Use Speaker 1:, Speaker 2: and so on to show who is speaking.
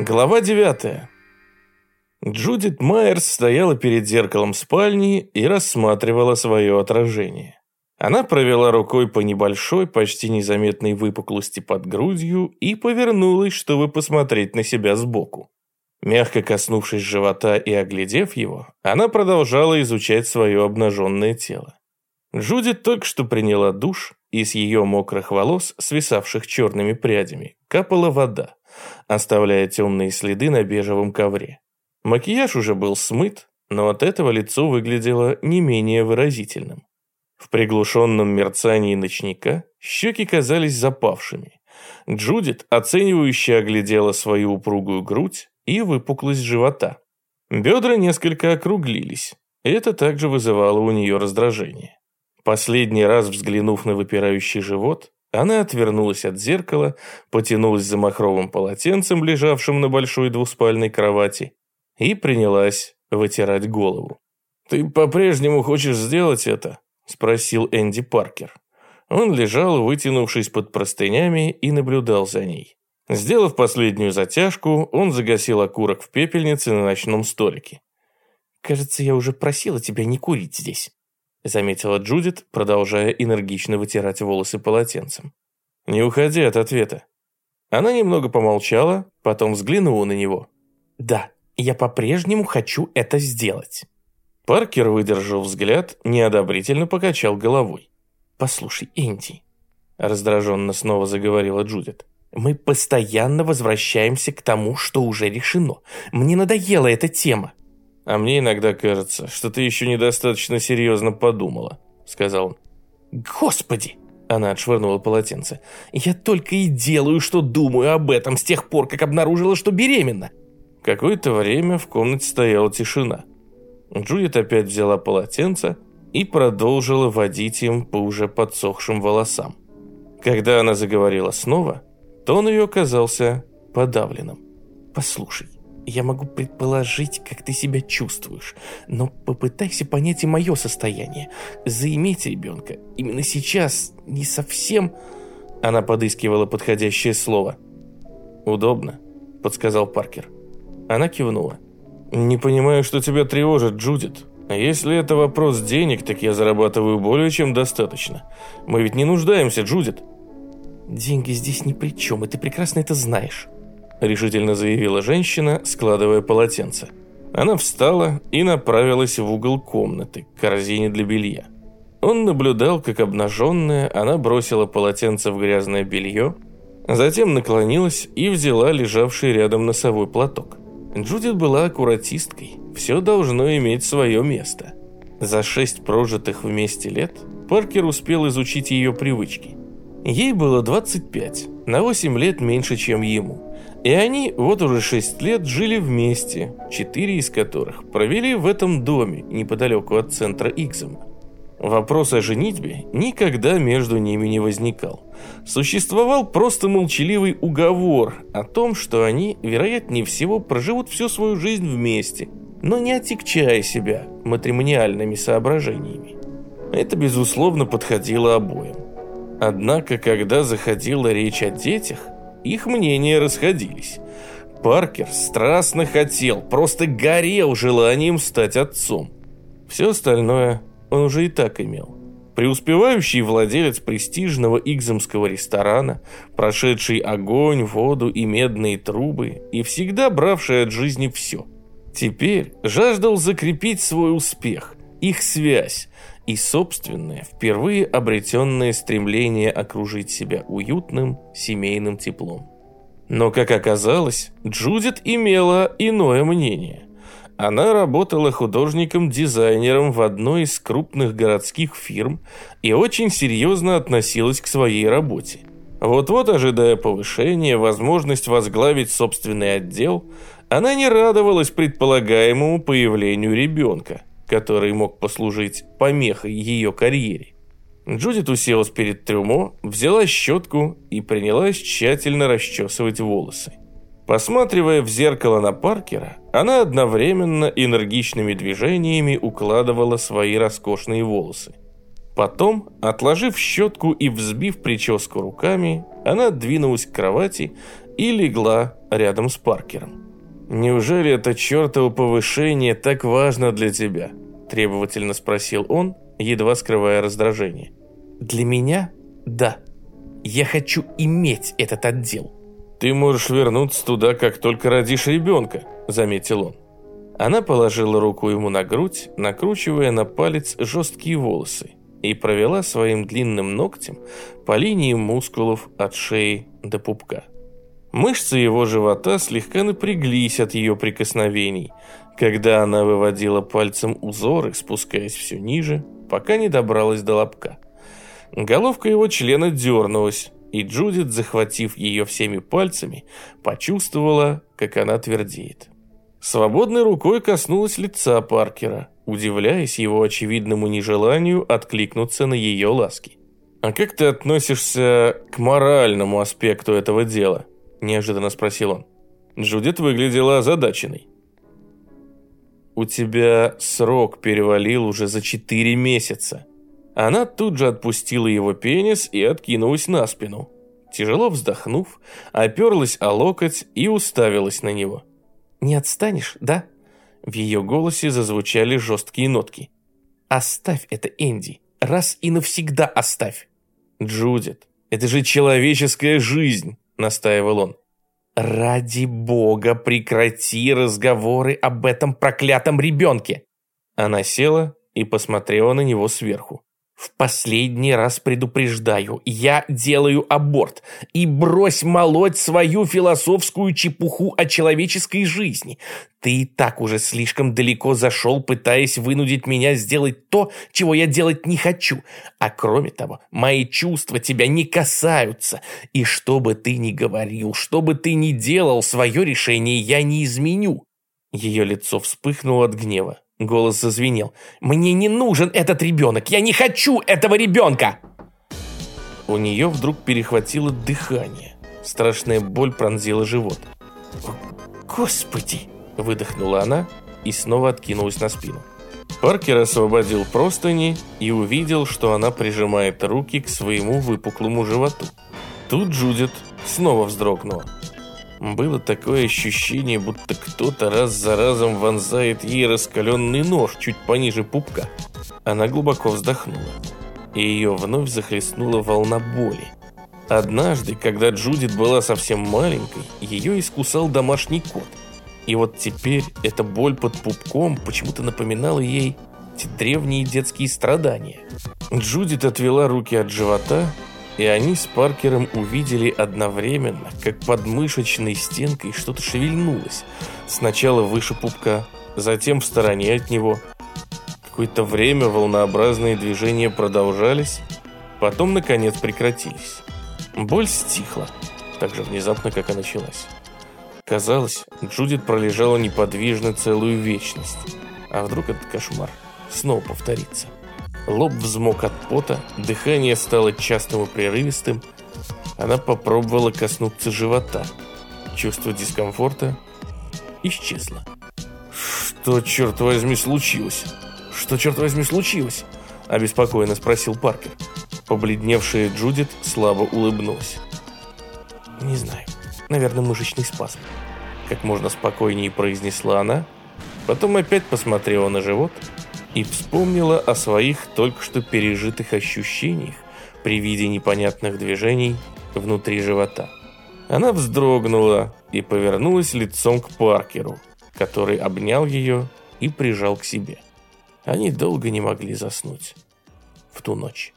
Speaker 1: Глава 9. Джудит Майерс стояла перед зеркалом спальни и рассматривала свое отражение. Она провела рукой по небольшой, почти незаметной выпуклости под грудью и повернулась, чтобы посмотреть на себя сбоку. Мягко коснувшись живота и оглядев его, она продолжала изучать свое обнаженное тело. Джудит только что приняла душ, и с ее мокрых волос, свисавших черными прядями, капала вода оставляя темные следы на бежевом ковре. Макияж уже был смыт, но от этого лицо выглядело не менее выразительным. В приглушенном мерцании ночника щеки казались запавшими. Джудит оценивающе оглядела свою упругую грудь и выпуклость живота. Бедра несколько округлились. Это также вызывало у нее раздражение. Последний раз взглянув на выпирающий живот, она отвернулась от зеркала, потянулась за махровым полотенцем, лежавшим на большой двуспальной кровати, и принялась вытирать голову. «Ты по-прежнему хочешь сделать это?» – спросил Энди Паркер. Он лежал, вытянувшись под простынями, и наблюдал за ней. Сделав последнюю затяжку, он загасил окурок в пепельнице на ночном столике.
Speaker 2: «Кажется, я уже просила тебя не курить здесь» заметила Джудит, продолжая энергично вытирать волосы полотенцем.
Speaker 1: «Не уходи от ответа». Она немного помолчала, потом взглянула на него.
Speaker 2: «Да, я по-прежнему хочу это сделать».
Speaker 1: Паркер выдержал взгляд, неодобрительно покачал головой.
Speaker 2: «Послушай, Энди», — раздраженно снова заговорила Джудит, «мы постоянно возвращаемся к тому, что уже решено. Мне надоела эта тема.
Speaker 1: «А мне иногда кажется, что ты еще недостаточно серьезно подумала», — сказал он.
Speaker 2: «Господи!» — она отшвырнула полотенце. «Я только и делаю, что думаю об этом с тех пор, как обнаружила, что беременна».
Speaker 1: Какое-то время в комнате стояла тишина. Джудит опять взяла полотенце и продолжила водить им по уже подсохшим волосам. Когда она заговорила снова, тон ее казался подавленным.
Speaker 2: «Послушай, я могу предположить, как ты себя чувствуешь, но попытайся понять и мое состояние. Заиметь ребенка именно сейчас не совсем...»
Speaker 1: Она подыскивала подходящее слово. «Удобно», — подсказал Паркер. Она кивнула. «Не понимаю, что тебя тревожит, Джудит. Если это вопрос денег, так я зарабатываю более чем достаточно. Мы ведь не нуждаемся, Джудит».
Speaker 2: «Деньги здесь ни при чем, и ты прекрасно это знаешь».
Speaker 1: – решительно заявила женщина, складывая полотенце. Она встала и направилась в угол комнаты, к корзине для белья. Он наблюдал, как обнаженная, она бросила полотенце в грязное белье, затем наклонилась и взяла лежавший рядом носовой платок. Джудит была аккуратисткой, все должно иметь свое место. За шесть прожитых вместе лет Паркер успел изучить ее привычки. Ей было 25, на 8 лет меньше, чем ему. И они вот уже шесть лет жили вместе, четыре из которых провели в этом доме неподалеку от центра Иксома. Вопрос о женитьбе никогда между ними не возникал. Существовал просто молчаливый уговор о том, что они, вероятнее всего, проживут всю свою жизнь вместе, но не отягчая себя матримониальными соображениями. Это, безусловно, подходило обоим. Однако, когда заходила речь о детях, их мнения расходились. Паркер страстно хотел, просто горел желанием стать отцом. Все остальное он уже и так имел. Преуспевающий владелец престижного игзамского ресторана, прошедший огонь, воду и медные трубы и всегда бравший от жизни все. Теперь жаждал закрепить свой успех, их связь, и собственное, впервые обретенное стремление окружить себя уютным семейным теплом. Но, как оказалось, Джудит имела иное мнение. Она работала художником-дизайнером в одной из крупных городских фирм и очень серьезно относилась к своей работе. Вот-вот, ожидая повышения, возможность возглавить собственный отдел, она не радовалась предполагаемому появлению ребенка который мог послужить помехой ее карьере. Джудит уселась перед трюмо, взяла щетку и принялась тщательно расчесывать волосы. Посматривая в зеркало на Паркера, она одновременно энергичными движениями укладывала свои роскошные волосы. Потом, отложив щетку и взбив прическу руками, она двинулась к кровати и легла рядом с Паркером. «Неужели это чертово повышение так важно для тебя?» – требовательно спросил он, едва скрывая раздражение.
Speaker 2: «Для меня – да. Я хочу иметь этот отдел».
Speaker 1: «Ты можешь вернуться туда, как только родишь ребенка», – заметил он. Она положила руку ему на грудь, накручивая на палец жесткие волосы, и провела своим длинным ногтем по линии мускулов от шеи до пупка. Мышцы его живота слегка напряглись от ее прикосновений, когда она выводила пальцем узоры, спускаясь все ниже, пока не добралась до лобка. Головка его члена дернулась, и Джудит, захватив ее всеми пальцами, почувствовала, как она твердеет. Свободной рукой коснулась лица Паркера, удивляясь его очевидному нежеланию откликнуться на ее ласки. «А как ты относишься к моральному аспекту этого дела?» – неожиданно спросил он. Джудит выглядела озадаченной. «У тебя срок перевалил уже за четыре месяца». Она тут же отпустила его пенис и откинулась на спину. Тяжело вздохнув, оперлась о локоть и уставилась на него.
Speaker 2: «Не отстанешь, да?» В ее голосе зазвучали жесткие нотки. «Оставь это, Энди. Раз и навсегда оставь».
Speaker 1: «Джудит, это же человеческая жизнь», — настаивал он.
Speaker 2: «Ради бога, прекрати разговоры об этом проклятом ребенке!»
Speaker 1: Она села и посмотрела на него сверху.
Speaker 2: В последний раз предупреждаю, я делаю аборт. И брось молоть свою философскую чепуху о человеческой жизни. Ты и так уже слишком далеко зашел, пытаясь вынудить меня сделать то, чего я делать не хочу. А кроме того, мои чувства тебя не касаются. И что бы ты ни говорил, что бы ты ни делал, свое решение я не изменю. Ее лицо вспыхнуло от гнева. Голос зазвенел. «Мне не нужен этот ребенок! Я не хочу этого ребенка!»
Speaker 1: У нее вдруг перехватило дыхание. Страшная боль пронзила живот.
Speaker 2: «Господи!»
Speaker 1: – выдохнула она и снова откинулась на спину. Паркер освободил простыни и увидел, что она прижимает руки к своему выпуклому животу. Тут Джудит снова вздрогнула. Было такое ощущение, будто кто-то раз за разом вонзает ей раскаленный нож чуть пониже пупка. Она глубоко вздохнула, и ее вновь захлестнула волна боли. Однажды, когда Джудит была совсем маленькой, ее искусал домашний кот. И вот теперь эта боль под пупком почему-то напоминала ей эти древние детские страдания. Джудит отвела руки от живота и они с Паркером увидели одновременно, как под мышечной стенкой что-то шевельнулось. Сначала выше пупка, затем в стороне от него. Какое-то время волнообразные движения продолжались, потом, наконец, прекратились. Боль стихла, так же внезапно, как и началась. Казалось, Джудит пролежала неподвижно целую вечность. А вдруг этот кошмар снова повторится? Лоб взмок от пота, дыхание стало частым и прерывистым. Она попробовала коснуться живота. Чувство дискомфорта исчезло. «Что, черт возьми, случилось? Что, черт возьми, случилось?» Обеспокоенно спросил Паркер. Побледневшая Джудит слабо улыбнулась.
Speaker 2: «Не знаю. Наверное, мышечный спазм».
Speaker 1: Как можно спокойнее произнесла она, потом опять посмотрела на живот – и вспомнила о своих только что пережитых ощущениях при виде непонятных движений внутри живота. Она вздрогнула и повернулась лицом к Паркеру, который обнял ее и прижал к себе. Они долго не могли заснуть в ту ночь.